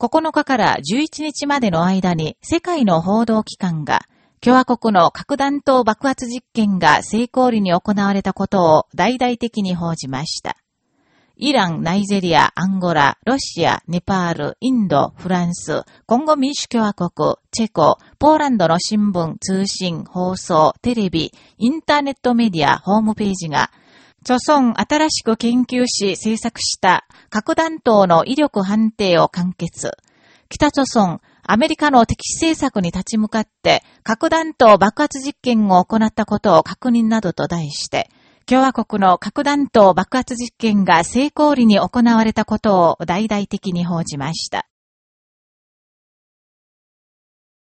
9日から11日までの間に世界の報道機関が共和国の核弾頭爆発実験が成功裏に行われたことを大々的に報じました。イラン、ナイジェリア、アンゴラ、ロシア、ネパール、インド、フランス、コンゴ民主共和国、チェコ、ポーランドの新聞、通信、放送、テレビ、インターネットメディア、ホームページが、著村新しく研究し制作した核弾頭の威力判定を完結。北朝村、アメリカの敵視政策に立ち向かって核弾頭爆発実験を行ったことを確認などと題して、共和国の核弾頭爆発実験が成功裏に行われたことを大々的に報じました。